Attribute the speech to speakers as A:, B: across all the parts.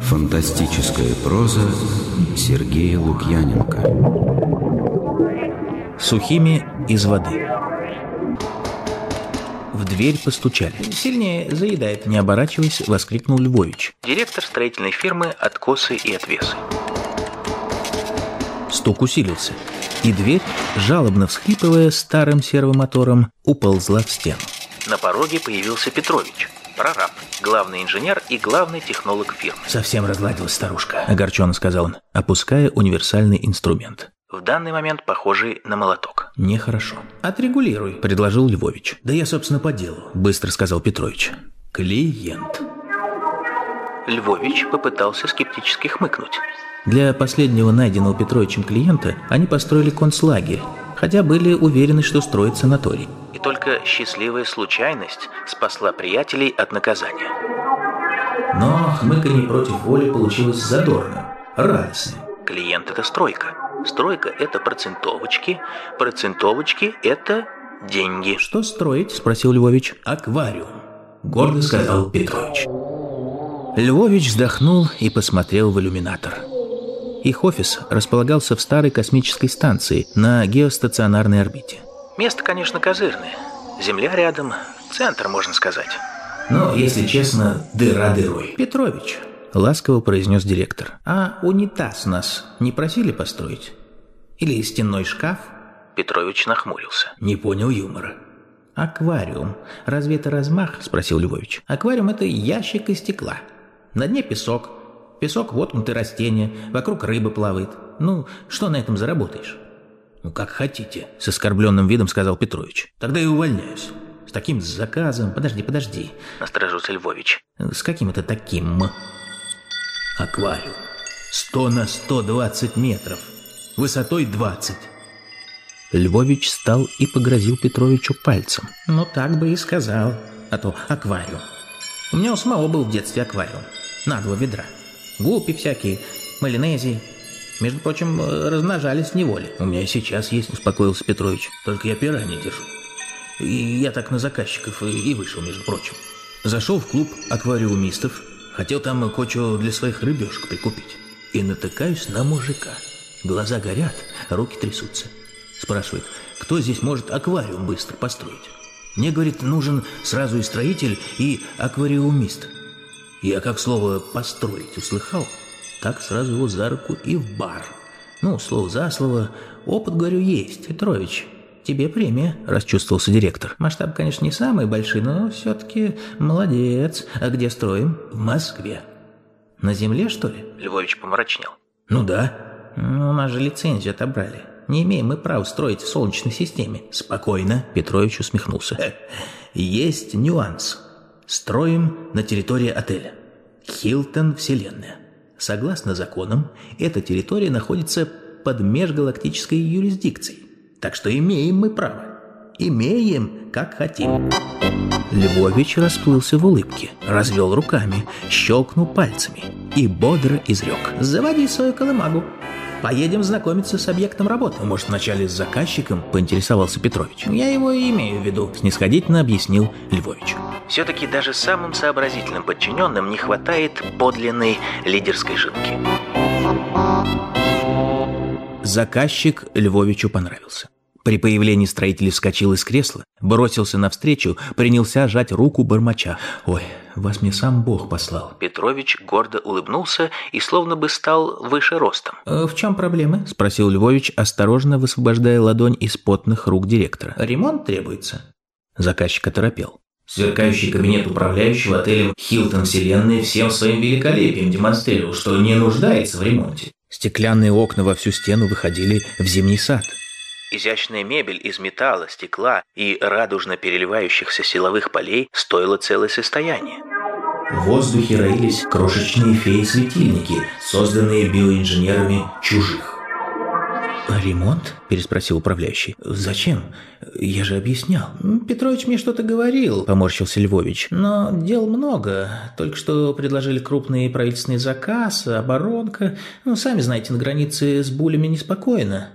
A: Фантастическая проза Сергея Лукьяненко
B: Сухими из воды В дверь постучали. «Сильнее заедает», — не оборачиваясь, воскликнул Львович. Директор строительной фирмы «Откосы и отвесы». Стук усилился, и дверь, жалобно всхлипывая старым сервомотором, уползла в стену. На пороге появился Петрович, прораб, главный инженер и главный технолог фирмы. «Совсем разладилась старушка», — огорченно сказал он, опуская универсальный инструмент. В данный момент похожий на молоток. Нехорошо. «Отрегулируй», — предложил Львович. «Да я, собственно, по делу», — быстро сказал Петрович. «Клиент». Львович попытался скептически хмыкнуть. Для последнего найденного Петровичем клиента они построили концлагерь, хотя были уверены, что строят санаторий. И только счастливая случайность спасла приятелей от наказания. Но хмыканье против воли получилось задорным, радостным. Клиент – это стройка. Стройка – это процентовочки. Процентовочки – это деньги. «Что строить?» – спросил Львович. «Аквариум», – гордо сказал Петрович. Львович вздохнул и посмотрел в иллюминатор. Их офис располагался в старой космической станции на геостационарной орбите. Место, конечно, козырное. Земля рядом, центр, можно сказать. Но, если честно, дыра дырой. Петрович, ласково произнес директор. А унитаз нас не просили построить? Или стенной шкаф? Петрович нахмурился. Не понял юмора. «Аквариум. Разве это размах?» – спросил Львович. «Аквариум – это ящик из стекла. На дне песок, Песок, воткнуты растения, вокруг рыбы плавает. Ну, что на этом заработаешь? Ну, как хотите, с оскорбленным видом сказал Петрович. Тогда и увольняюсь. С таким заказом... Подожди, подожди, насторожился Львович. С каким это таким? Аквариум. Сто на сто двадцать метров. Высотой двадцать. Львович встал и погрозил Петровичу пальцем. Ну, так бы и сказал. А то аквариум. У меня у самого был в детстве аквариум. На два ведра. Гуппи всякие, малинезии. Между прочим, размножались в неволе. У меня сейчас есть, успокоился Петрович. Только я пера не держу. И я так на заказчиков и вышел, между прочим. Зашел в клуб аквариумистов. Хотел там кое для своих рыбешек прикупить. И натыкаюсь на мужика. Глаза горят, руки трясутся. Спрашивает, кто здесь может аквариум быстро построить? Мне, говорит, нужен сразу и строитель, и аквариумист. Я как слово «построить» услыхал, так сразу его за руку и в бар. Ну, слово за слово, опыт, говорю, есть, Петрович. Тебе премия, расчувствовался директор. Масштаб, конечно, не самый большой, но все-таки молодец. А где строим? В Москве. На земле, что ли? Львович помрачнел. Ну да. Ну, у нас же лицензию отобрали. Не имеем мы права строить в Солнечной системе. Спокойно, Петрович усмехнулся. Есть нюанс. Строим на территории отеля. Хилтон Вселенная. Согласно законам, эта территория находится под межгалактической юрисдикцией. Так что имеем мы право. Имеем, как хотим. Львович расплылся в улыбке, развел руками, щелкнул пальцами и бодро изрек. «Заводи свою колымагу. Поедем знакомиться с объектом работы. Может, вначале с заказчиком?» – поинтересовался Петрович. «Я его имею в виду», – снисходительно объяснил Львович. Все-таки даже самым сообразительным подчиненным не хватает подлинной лидерской жилки. Заказчик Львовичу понравился. При появлении строитель вскочил из кресла, бросился навстречу, принялся жать руку бормоча. «Ой, вас мне сам Бог послал». Петрович гордо улыбнулся и словно бы стал выше ростом. «Э, «В чем проблемы?» – спросил Львович, осторожно высвобождая ладонь из потных рук директора. «Ремонт требуется?» Заказчик оторопел. Сверкающий кабинет управляющего отелем «Хилтон Вселенной» всем своим великолепием демонстрировал, что не нуждается в ремонте. Стеклянные окна во всю стену выходили в зимний сад – Изящная мебель из металла, стекла и радужно переливающихся силовых полей стоила целое состояние. В воздухе роились крошечные феи-светильники, созданные биоинженерами чужих. «Ремонт?» – переспросил управляющий. «Зачем? Я же объяснял». «Петрович мне что-то говорил», – поморщился Львович. «Но дел много. Только что предложили крупный правительственный заказ, оборонка. Ну, сами знаете, на границе с булями неспокойно.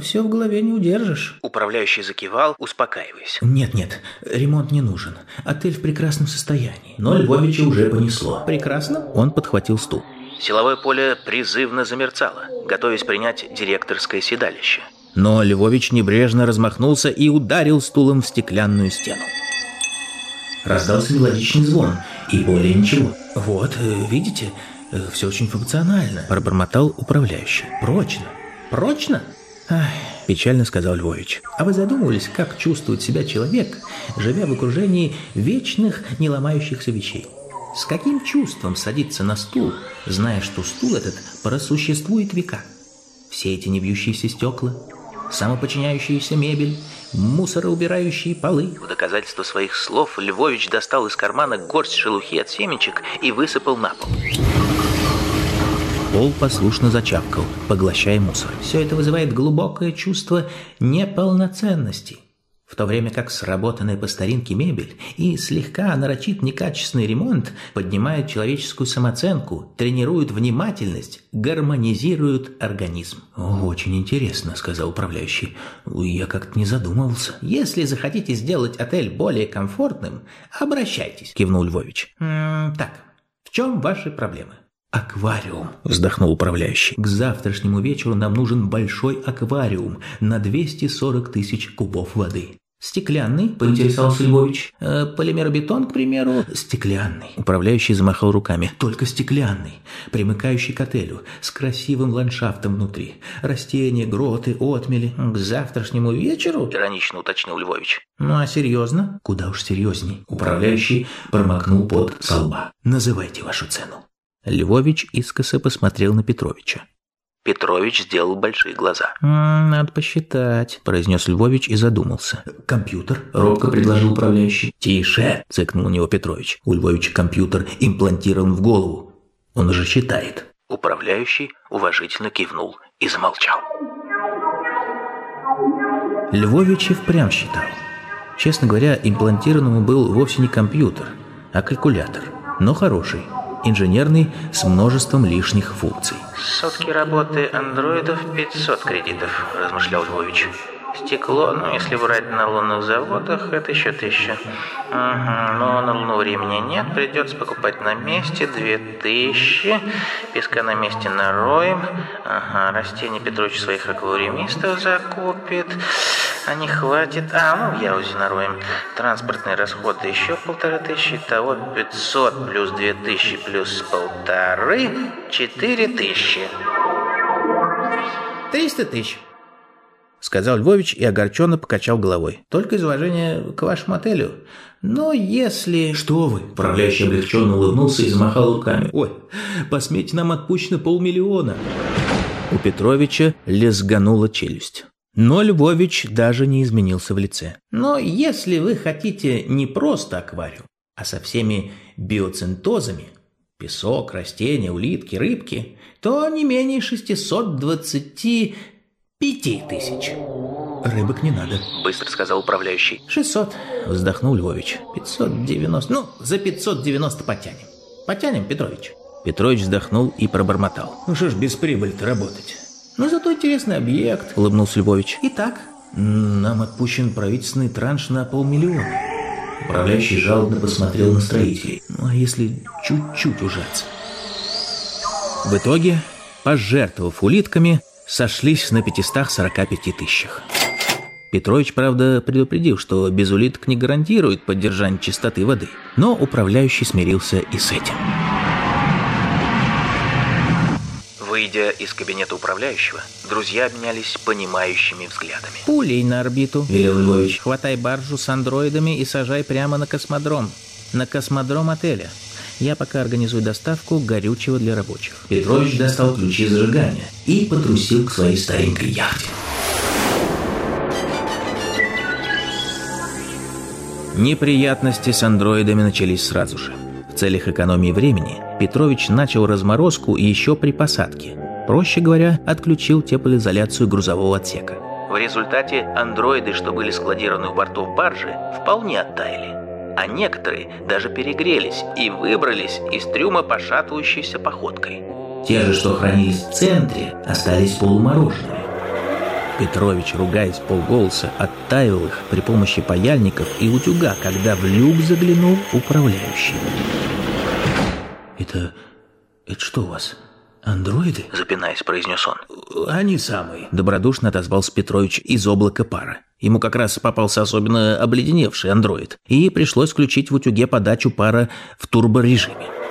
B: Все в голове не удержишь». Управляющий закивал, успокаиваясь. «Нет-нет, ремонт не нужен. Отель в прекрасном состоянии». Но Львовича уже понесло. «Прекрасно?» Он подхватил стул. Силовое поле призывно замерцало, готовясь принять директорское седалище. Но Львович небрежно размахнулся и ударил стулом в стеклянную стену. Раздался мелодичный звон, и более ничего. «Вот, э, видите, э, все очень функционально», – пробормотал управляющий. «Прочно. Прочно?» Печально сказал Львович. А вы задумывались, как чувствует себя человек, живя в окружении вечных, не ломающихся вещей? С каким чувством садиться на стул, зная, что стул этот просуществует века? Все эти небьющиеся стекла, самоподчиняющаяся мебель, мусороубирающие полы. В доказательство своих слов Львович достал из кармана горсть шелухи от семечек и высыпал на пол. Пол послушно зачавкал, поглощая мусор. Все это вызывает глубокое чувство неполноценности – в то время как сработанная по старинке мебель и слегка нарочит некачественный ремонт поднимают человеческую самооценку, тренируют внимательность, гармонизируют организм. «Очень интересно», — сказал управляющий. «Я как-то не задумывался». «Если захотите сделать отель более комфортным, обращайтесь», — кивнул Львович. «М -м, «Так, в чем ваши проблемы?» «Аквариум», – вздохнул управляющий. «К завтрашнему вечеру нам нужен большой аквариум на 240 тысяч кубов воды. «Стеклянный?» – поинтересовался Львович. «Э, «Полимеробетон, к примеру?» «Стеклянный». Управляющий замахал руками. «Только стеклянный, примыкающий к отелю, с красивым ландшафтом внутри. Растения, гроты, отмели. К завтрашнему вечеру?» – иронично уточнил Львович. «Ну а серьезно?» «Куда уж серьезней». Управляющий промокнул под со лба. «Называйте вашу цену». Львович искоса посмотрел на Петровича. Петрович сделал большие глаза. «Надо посчитать», – произнес Львович и задумался. «Компьютер?» – робко предложил управляющий. «Тише!» – цыкнул у него Петрович. У Львовича компьютер имплантирован в голову. Он уже считает. Управляющий уважительно кивнул и замолчал. Львович и впрямь считал. Честно говоря, имплантированному был вовсе не компьютер, а калькулятор, но хороший – инженерный с множеством лишних функций.
C: «Сутки работы андроидов 500 кредитов», – размышлял Львович. Стекло, ну, если брать на лунных заводах, это еще тысяча. Угу, но на Луну времени нет, придется покупать на месте две тысячи. Песка на месте нароем. Ага, растения Петрович своих аквариумистов закупит. А не хватит. А, ну, в Яузе нароем. Транспортные расходы еще полторы тысячи. Того 500 плюс две тысячи плюс полторы. Четыре тысячи.
B: Триста тысяч сказал Львович и огорченно покачал головой. «Только из уважения к вашему отелю. Но если...» «Что вы?» – управляющий облегченно улыбнулся и замахал руками. «Ой, посмейте, нам отпущено полмиллиона». У Петровича лезганула челюсть. Но Львович даже не изменился в лице. «Но если вы хотите не просто аквариум, а со всеми биоцентозами, песок, растения, улитки, рыбки, то не менее 620 Пяти тысяч. Рыбок не надо, быстро сказал управляющий. Шестьсот, вздохнул Львович. Пятьсот девяносто. Ну, за пятьсот девяносто потянем. Потянем, Петрович. Петрович вздохнул и пробормотал. Ну что ж без прибыли-то работать? Ну, зато интересный объект, улыбнулся Львович. Итак, нам отпущен правительственный транш на полмиллиона. Управляющий жалобно посмотрел на строителей. Ну, а если чуть-чуть ужаться? В итоге, пожертвовав улитками, сошлись на 545 тысячах. Петрович, правда, предупредил, что без улиток не гарантирует поддержание чистоты воды, но управляющий смирился и с этим.
C: Выйдя из кабинета управляющего, друзья обменялись понимающими взглядами.
B: «Пулей на орбиту», — велел Львович. «Хватай баржу с андроидами и сажай прямо на космодром. На космодром отеля. Я пока организую доставку горючего для рабочих. Петрович достал ключи зажигания и потрусил к своей старенькой яхте. Неприятности с андроидами начались сразу же. В целях экономии времени Петрович начал разморозку еще при посадке. Проще говоря, отключил теплоизоляцию грузового отсека. В результате андроиды, что были складированы у бортов баржи, вполне оттаяли. А некоторые даже перегрелись и выбрались из трюма пошатывающейся походкой. Те же, что хранились в центре, остались полумороженными. Петрович, ругаясь полголоса, оттаивал их при помощи паяльников и утюга, когда в люк заглянул управляющий. «Это... это что у вас?» «Андроиды?» – запинаясь, произнес он.
D: «Они самые», –
B: добродушно отозвался Петрович из облака пара. Ему как раз попался особенно обледеневший андроид, и пришлось включить в утюге подачу пара в турборежиме.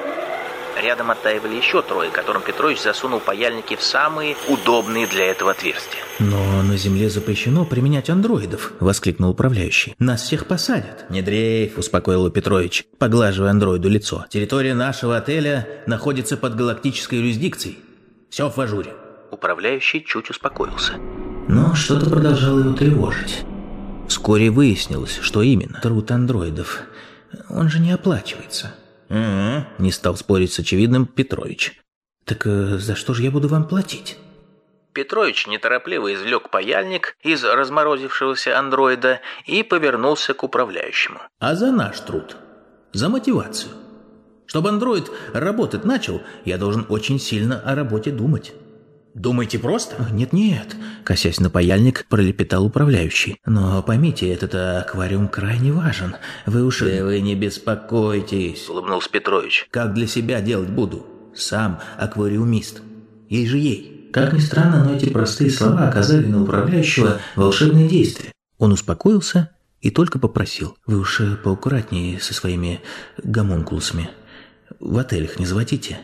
B: Рядом оттаивали еще трое, которым Петрович засунул паяльники в самые удобные для этого отверстия.
D: «Но на Земле запрещено применять андроидов», — воскликнул управляющий. «Нас всех посадят».
B: «Не дрейф», — успокоил Петрович, поглаживая андроиду лицо. «Территория нашего отеля находится под галактической юрисдикцией. Все в ажуре». Управляющий чуть успокоился.
D: Но что-то продолжало его тревожить.
B: Вскоре выяснилось, что именно.
D: Труд андроидов. Он же не оплачивается.
B: «Угу», — не стал спорить с очевидным Петрович.
D: «Так э, за что же я буду вам платить?»
B: Петрович неторопливо извлек паяльник из разморозившегося андроида и повернулся к управляющему.
D: «А за наш труд? За мотивацию? Чтобы андроид работать начал, я должен очень сильно о работе думать».
B: Думаете просто?
D: Нет-нет, косясь на паяльник, пролепетал управляющий. Но поймите, этот аквариум крайне важен. Вы уж...
B: Да вы не беспокойтесь, улыбнулся Петрович.
D: Как для себя делать буду? Сам аквариумист. Ей же ей. Как ни странно, но эти простые слова оказали на управляющего волшебное действие. Он успокоился и только попросил. Вы уж поаккуратнее со своими гомункулусами. В отелях не заводите.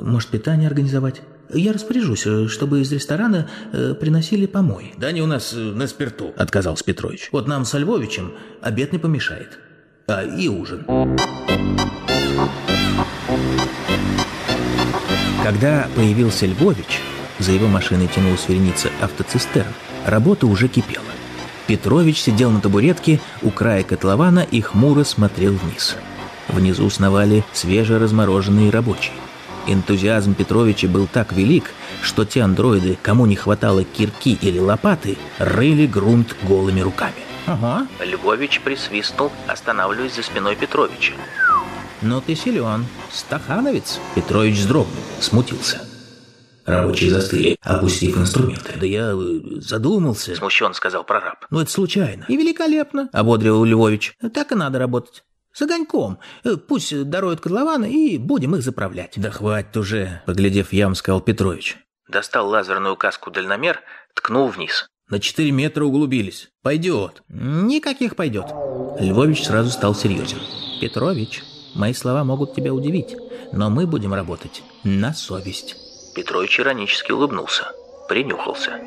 D: Может, питание организовать? Я распоряжусь, э, чтобы из ресторана э, приносили помой.
B: Да не у нас э, на спирту, отказался Петрович.
D: Вот нам с Львовичем обед не помешает. А и ужин.
B: Когда появился Львович, за его машиной тянулась вереница автоцистерн, работа уже кипела. Петрович сидел на табуретке у края котлована и хмуро смотрел вниз. Внизу сновали свежеразмороженные рабочие. Энтузиазм Петровича был так велик, что те андроиды, кому не хватало кирки или лопаты, рыли грунт голыми руками.
D: Ага.
B: Львович присвистнул, останавливаясь за спиной Петровича.
D: «Ну ты силен, стахановец!»
B: Петрович вздрогнул, смутился.
D: Рабочие застыли, опустив инструменты.
B: «Да я э, задумался», — смущенно сказал прораб.
D: «Ну это случайно».
B: «И великолепно», — ободрил Львович.
D: «Так и надо работать». С огоньком. Э, пусть даруют котлованы, и будем их заправлять.
B: Да хватит уже, поглядев ям, сказал Петрович. Достал лазерную каску-дальномер, ткнул вниз. На четыре метра углубились. Пойдет.
D: Никаких пойдет.
B: Львович сразу стал серьезен.
D: Петрович, мои слова могут тебя удивить, но мы будем работать на совесть.
B: Петрович иронически улыбнулся. Принюхался.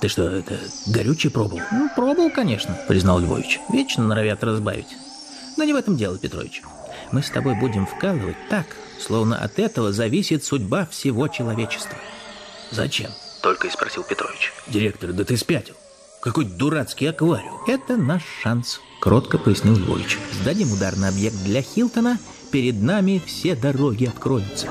D: Ты что, это горючий пробовал?
B: Ну, пробовал, конечно, признал Львович.
D: Вечно норовят разбавить. Но не в этом дело, Петрович. Мы с тобой будем вкалывать так, словно от этого зависит судьба всего человечества.
B: Зачем? Только и спросил Петрович.
D: Директор, да ты спятил. Какой дурацкий аквариум.
B: Это наш шанс, кротко пояснил Львович.
D: Сдадим удар на объект для Хилтона, перед нами все дороги откроются.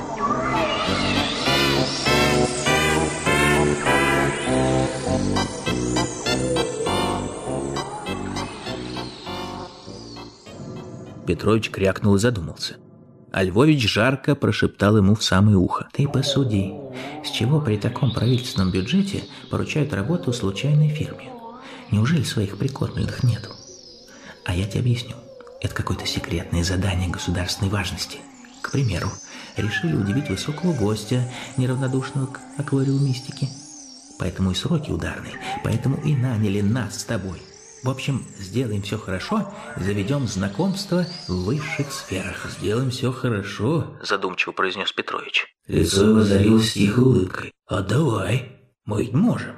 B: Петрович крякнул и задумался. А Львович жарко прошептал ему в самое ухо.
D: «Ты посуди, с чего при таком правительственном бюджете поручают работу случайной фирме? Неужели своих прикормленных нету? А я тебе объясню. Это какое-то секретное задание государственной важности. К примеру, решили удивить высокого гостя, неравнодушного к аквариумистике. Поэтому и сроки ударные, поэтому и наняли нас с тобой – в общем, сделаем все хорошо, заведем знакомство в высших сферах.
B: Сделаем все хорошо, задумчиво произнес Петрович.
D: Лицо его озарилось тихой улыбкой. А давай, мы можем.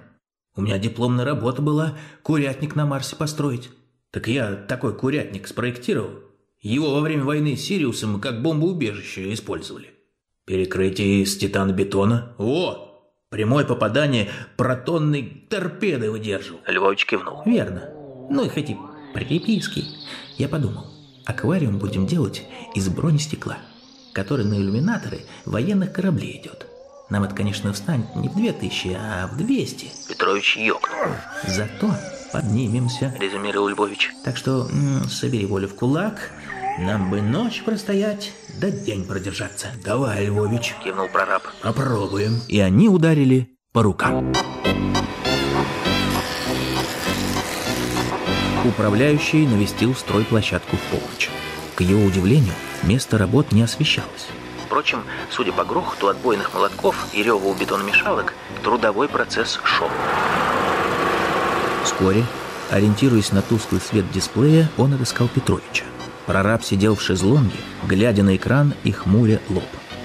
D: У меня дипломная работа была курятник на Марсе построить. Так я такой курятник спроектировал. Его во время войны с Сириусом как бомбоубежище использовали. Перекрытие из титана-бетона. О, прямое попадание протонной торпеды выдерживал.
B: Львович кивнул.
D: Верно. Ну и хоть и приписки. Я подумал, аквариум будем делать из бронестекла, который на иллюминаторы военных кораблей идет.
B: Нам это, конечно, встанет не в две тысячи, а в двести.
E: Петрович ёкнул.
B: Зато поднимемся,
E: резюмировал Львович.
B: Так что собери волю в кулак, нам бы ночь простоять, да день продержаться.
F: Давай, Львович,
E: кивнул прораб.
F: Попробуем.
B: И они ударили по рукам. Управляющий навестил стройплощадку в полночь. К его удивлению, место работ не освещалось.
E: Впрочем, судя по грохоту отбойных молотков и реву бетономешалок, трудовой процесс шел.
B: Вскоре, ориентируясь на тусклый свет дисплея, он отыскал Петровича. Прораб сидел в шезлонге, глядя на экран и хмуря лоб.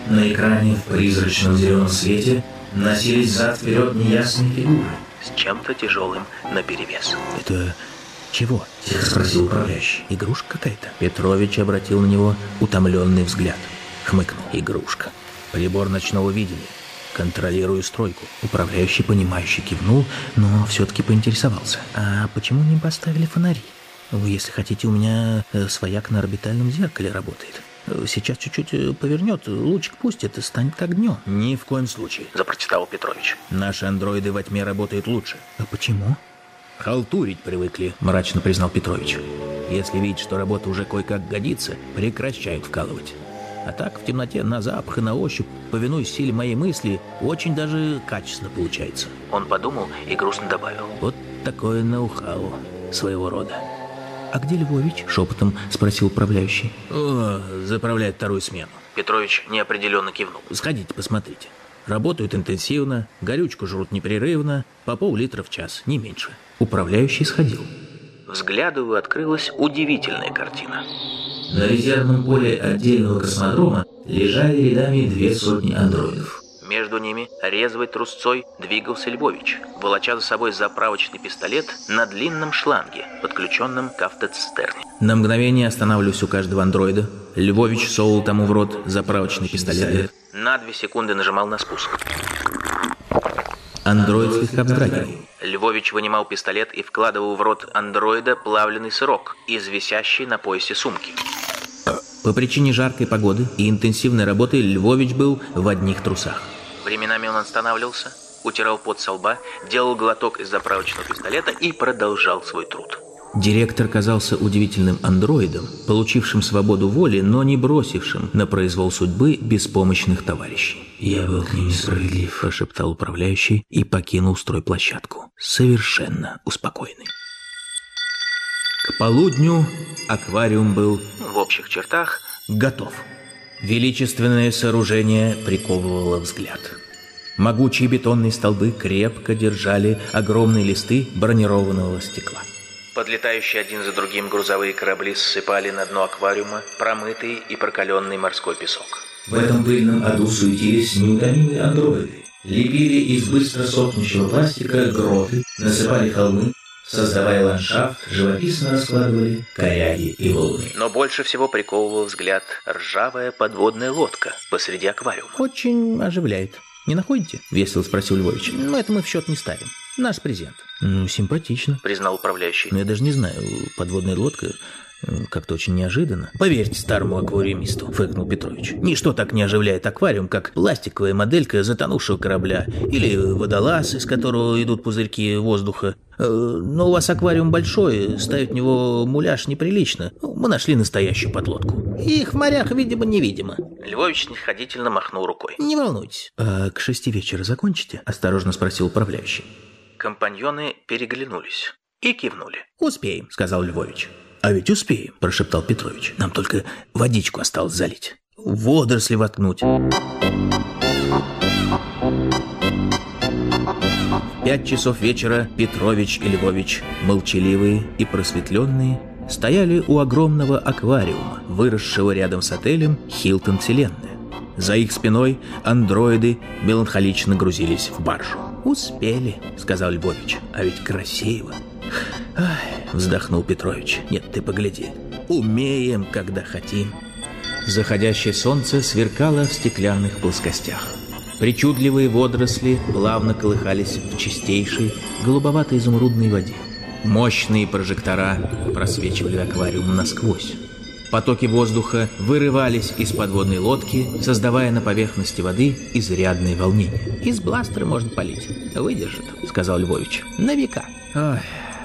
F: На экране в призрачном зеленом свете носились зад-вперед неясные фигуры.
E: С чем-то тяжелым наперевес.
B: «Это чего?»
F: – спросил управляющий.
B: «Игрушка какая-то?» Петрович обратил на него утомленный взгляд. Хмыкнул. «Игрушка. Прибор ночного видения. Контролирую стройку». Управляющий, понимающий, кивнул, но все-таки поинтересовался. «А почему не поставили фонари?» Если хотите, у меня э, свояк на орбитальном зеркале работает. Сейчас чуть-чуть э, повернет, лучик пустит и станет как днем.
F: Ни в коем случае,
E: запротестовал Петрович.
F: Наши андроиды во тьме работают лучше.
B: А почему?
F: Халтурить привыкли, мрачно признал Петрович. Если видят, что работа уже кое-как годится, прекращают вкалывать. А так, в темноте, на запах и на ощупь, повинуясь силе моей мысли, очень даже качественно получается.
E: Он подумал и грустно добавил.
F: Вот такое ноу-хау своего рода.
B: «А где Львович?» – шепотом спросил управляющий.
F: «О, заправляет вторую смену».
E: Петрович неопределенно кивнул.
F: «Сходите, посмотрите. Работают интенсивно, горючку жрут непрерывно, по пол-литра в час, не меньше».
B: Управляющий сходил.
E: Взгляду его открылась удивительная картина.
F: На резервном поле отдельного космодрома лежали рядами две сотни андроидов.
E: Между ними резвой трусцой двигался Львович, волоча за собой заправочный пистолет на длинном шланге, подключенном к автоцистерне.
B: На мгновение останавливаюсь у каждого андроида. Львович совал тому в рот заправочный пистолет.
E: На две секунды нажимал на спуск.
B: Андроид слегка вздрагивал.
E: Львович вынимал пистолет и вкладывал в рот андроида плавленый сырок из висящей на поясе сумки.
B: По причине жаркой погоды и интенсивной работы Львович был в одних трусах.
E: Временами он останавливался, утирал пот со лба, делал глоток из заправочного пистолета и продолжал свой труд.
B: Директор казался удивительным андроидом, получившим свободу воли, но не бросившим на произвол судьбы беспомощных товарищей.
F: «Я был к ним несправедлив», –
B: прошептал управляющий и покинул стройплощадку, совершенно успокоенный. К полудню аквариум был
E: в общих чертах
B: готов. Величественное сооружение приковывало взгляд. Могучие бетонные столбы крепко держали огромные листы бронированного стекла.
E: Подлетающие один за другим грузовые корабли ссыпали на дно аквариума промытый и прокаленный морской песок.
F: В этом пыльном аду суетились неутомимые андроиды. Лепили из быстро сохнущего пластика гроты, насыпали холмы, Создавая ландшафт, живописно раскладывали коряги и волны.
E: Но больше всего приковывал взгляд ржавая подводная лодка посреди аквариума.
B: «Очень оживляет. Не находите?» – весело спросил Львович. «Но это мы в счет не ставим. Наш презент». «Ну, симпатично», –
E: признал управляющий.
B: «Но я даже не знаю, подводная лодка как-то очень неожиданно. Поверьте старому аквариумисту, фыркнул Петрович. Ничто так не оживляет аквариум, как пластиковая моделька затонувшего корабля или водолаз, из которого идут пузырьки воздуха. Э, но у вас аквариум большой, ставить в него муляж неприлично. Ну, мы нашли настоящую подлодку. Их в морях, видимо, невидимо.
E: Львович снисходительно махнул рукой.
B: Не волнуйтесь. А к шести вечера закончите? Осторожно спросил управляющий.
E: Компаньоны переглянулись и кивнули.
B: «Успеем», — сказал Львович. «А ведь успеем», – прошептал Петрович. «Нам только водичку осталось залить. Водоросли воткнуть». пять часов вечера Петрович и Львович, молчаливые и просветленные, стояли у огромного аквариума, выросшего рядом с отелем «Хилтон Вселенная». За их спиной андроиды меланхолично грузились в баржу. «Успели», — сказал Львович, — «а ведь красиво». «Ах, вздохнул Петрович. Нет, ты погляди. Умеем, когда хотим. Заходящее солнце сверкало в стеклянных плоскостях. Причудливые водоросли плавно колыхались в чистейшей, голубовато-изумрудной воде. Мощные прожектора просвечивали аквариум насквозь. Потоки воздуха вырывались из подводной лодки, создавая на поверхности воды изрядные волнения.
D: «Из бластера можно полить. Выдержит», — сказал Львович. «На века».
B: Ой,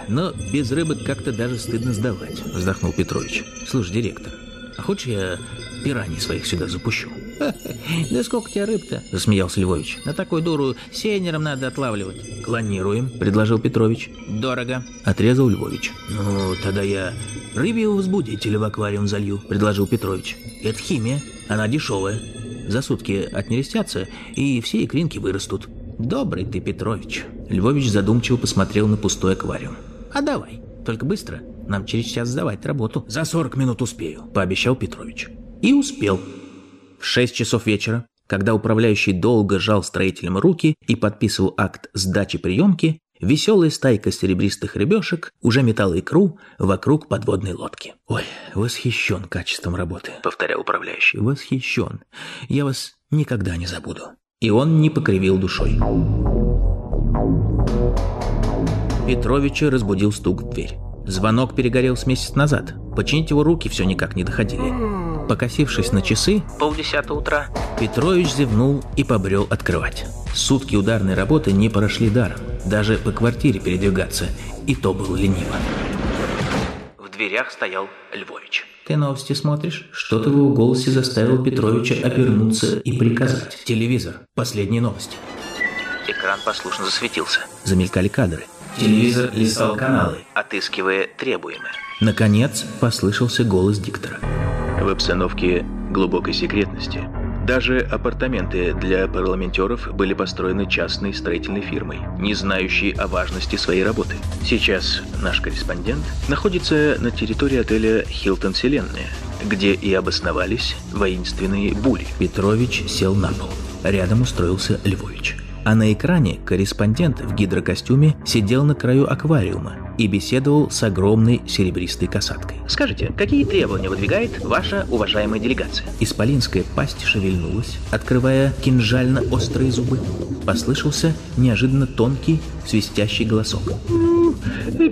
B: но без рыбы как-то даже стыдно сдавать, вздохнул Петрович. Слушай, директор, а хочешь я пираний своих сюда запущу?
D: Да сколько тебя рыб-то?
B: Засмеялся Львович.
D: На такую дуру сейнером надо отлавливать.
B: Клонируем, предложил Петрович.
D: Дорого.
B: Отрезал Львович. Ну, тогда я рыбьего возбудителя в аквариум залью, предложил Петрович. Это химия, она дешевая. За сутки отнерестятся, и все икринки вырастут.
D: Добрый ты, Петрович.
B: Львович задумчиво посмотрел на пустой аквариум.
D: А давай, только быстро. Нам через час сдавать работу.
B: За 40 минут успею, пообещал Петрович. И успел. В 6 часов вечера, когда управляющий долго жал строителям руки и подписывал акт сдачи приемки, веселая стайка серебристых рыбешек уже метала икру вокруг подводной лодки. «Ой, восхищен качеством работы», — повторял управляющий. «Восхищен. Я вас никогда не забуду». И он не покривил душой. Петровича разбудил стук в дверь. Звонок перегорел с месяц назад. Починить его руки все никак не доходили. Покосившись на часы, полдесятого утра, Петрович зевнул и побрел открывать. Сутки ударной работы не прошли даром. Даже по квартире передвигаться, и то было лениво. В дверях стоял Львович.
D: Ты новости смотришь?
B: Что-то в его голосе заставил Петровича обернуться и приказать. Телевизор. Последние новости. Экран послушно засветился. Замелькали кадры. Телевизор листал каналы, отыскивая требуемое. Наконец послышался голос диктора. В обстановке глубокой секретности даже апартаменты для парламентеров были построены частной строительной фирмой, не знающей о важности своей работы. Сейчас наш корреспондент находится на территории отеля «Хилтон Вселенная», где и обосновались воинственные бури. Петрович сел на пол. Рядом устроился Львович а на экране корреспондент в гидрокостюме сидел на краю аквариума и беседовал с огромной серебристой касаткой.
C: Скажите, какие требования выдвигает ваша уважаемая делегация?
B: Исполинская пасть шевельнулась, открывая кинжально-острые зубы. Послышался неожиданно тонкий, свистящий голосок.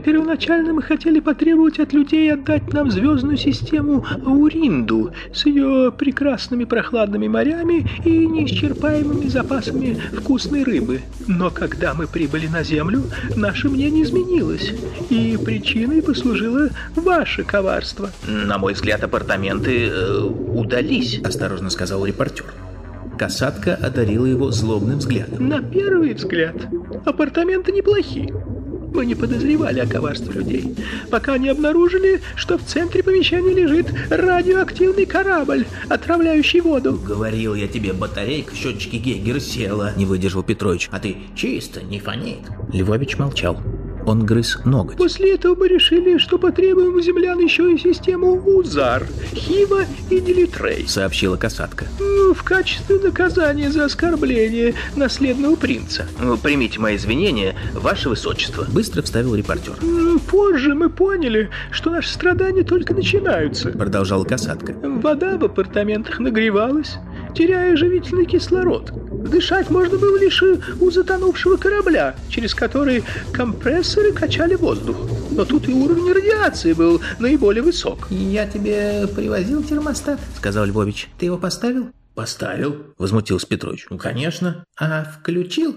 G: Первоначально мы хотели потребовать от людей отдать нам звездную систему Ауринду с ее прекрасными прохладными морями и неисчерпаемыми запасами вкусной рыбы. Но когда мы прибыли на Землю, наше мнение изменилось, и причиной послужило ваше коварство.
C: На мой взгляд, апартаменты э, удались,
B: осторожно сказал репортер. Касатка одарила его злобным взглядом.
G: На первый взгляд, апартаменты неплохи. Мы не подозревали о коварстве людей, пока не обнаружили, что в центре помещения лежит радиоактивный корабль, отравляющий воду.
B: Говорил я тебе, батарейка в счетчике Гейгера села, не выдержал Петрович. А ты чисто не фонит. Львович молчал. Он грыз ноготь.
G: После этого мы решили, что потребуем у землян еще и систему УЗАР, Хива и Делитрей,
B: сообщила касатка.
G: В качестве наказания за оскорбление наследного принца.
C: Ну, примите мои извинения, ваше высочество.
B: Быстро вставил репортер.
G: Позже мы поняли, что наши страдания только начинаются.
B: Продолжала касатка.
G: Вода в апартаментах нагревалась, теряя живительный кислород. Дышать можно было лишь у затонувшего корабля, через который компрессоры качали воздух. Но тут и уровень радиации был наиболее высок.
D: «Я тебе привозил термостат», — сказал Львович. «Ты его поставил?»
B: «Поставил», — возмутился Петрович. «Ну, конечно».
D: «А включил?»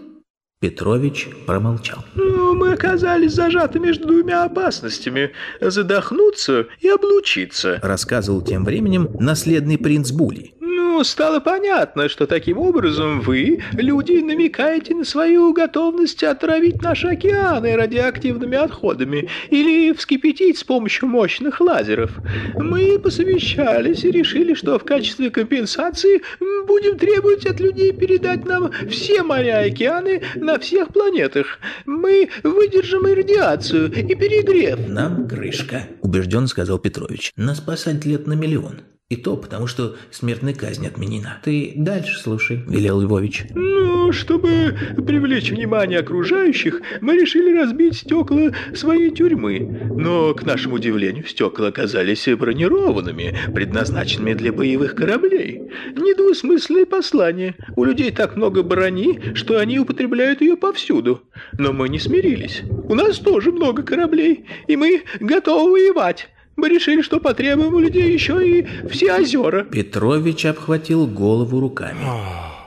B: Петрович промолчал.
G: Ну, мы оказались зажаты между двумя опасностями – задохнуться и облучиться.
B: Рассказывал тем временем наследный принц Були
G: стало понятно, что таким образом вы, люди, намекаете на свою готовность отравить наши океаны радиоактивными отходами или вскипятить с помощью мощных лазеров. Мы посовещались и решили, что в качестве компенсации будем требовать от людей передать нам все моря и океаны на всех планетах. Мы выдержим и радиацию, и перегрев.
B: Нам крышка, убежденно сказал Петрович. Нас спасать лет на миллион. И то потому, что смертная казнь отменена.
D: Ты дальше слушай,
B: велел Львович.
G: Ну, чтобы привлечь внимание окружающих, мы решили разбить стекла своей тюрьмы. Но, к нашему удивлению, стекла оказались бронированными, предназначенными для боевых кораблей. Недвусмысленное послание. У людей так много брони, что они употребляют ее повсюду. Но мы не смирились. У нас тоже много кораблей, и мы готовы воевать.
B: Мы решили, что потребуем у людей еще и все озера.
H: Петрович обхватил голову руками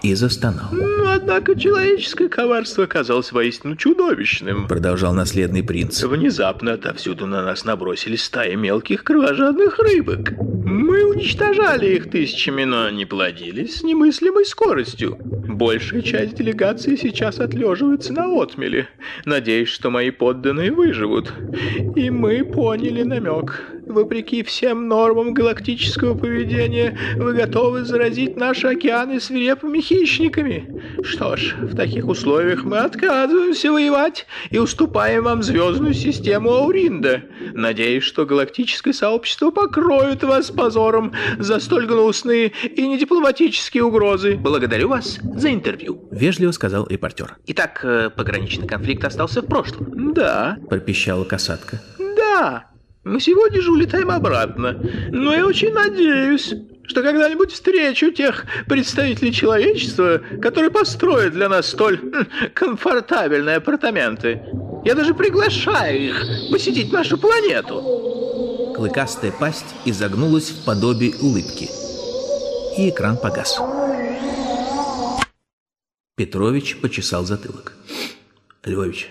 H: и застонал.
B: Однако человеческое коварство оказалось воистину чудовищным.
H: Продолжал наследный принц.
B: Внезапно отовсюду на нас набросились стаи мелких кровожадных рыбок. Мы уничтожали их тысячами, но они плодились с немыслимой скоростью. Большая часть делегации сейчас отлеживается на отмеле. Надеюсь, что мои подданные выживут. И мы поняли намек. Вопреки всем нормам галактического поведения, вы готовы заразить наши океаны свирепыми хищниками. Что ж, в таких условиях мы отказываемся воевать и уступаем вам звездную систему Ауринда. Надеюсь, что галактическое сообщество покроет вас позором за столь гнусные и недипломатические угрозы. Благодарю вас за интервью.
H: Вежливо сказал репортер.
I: Итак, э, пограничный конфликт остался в прошлом.
B: Да,
H: Пропищала касатка.
B: да. Мы сегодня же улетаем обратно. Но я очень надеюсь, что когда-нибудь встречу тех представителей человечества, которые построят для нас столь хм, комфортабельные апартаменты. Я даже приглашаю их посетить нашу планету.
H: Клыкастая пасть изогнулась в подобие улыбки. И экран погас. Петрович почесал затылок. Львович,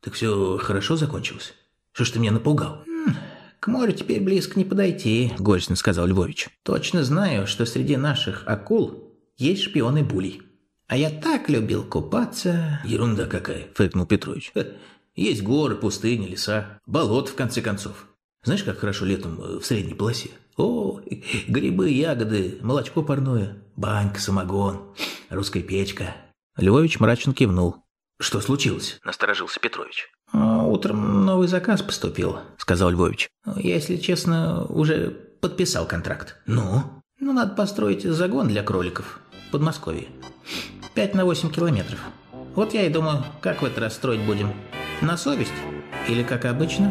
H: так все хорошо закончилось? Что ж ты меня напугал?
J: К морю теперь близко не подойти.
H: Горестно сказал Львович.
J: Точно знаю, что среди наших акул есть шпионы булей. А я так любил купаться.
H: Ерунда какая, фыркнул Петрович. Есть горы, пустыни, леса, болот, в конце концов. Знаешь, как хорошо летом э, в средней полосе? О, грибы, ягоды, молочко парное, банька, самогон, русская печка. Львович мрачно кивнул. Что случилось? Насторожился Петрович.
J: Утром новый заказ поступил.
H: Сказал Львович.
J: Я, если честно, уже подписал контракт.
H: Ну?
J: Ну, надо построить загон для кроликов в Подмосковье. 5 на 8 километров. Вот я и думаю, как в этот раз строить будем? На совесть? Или как обычно?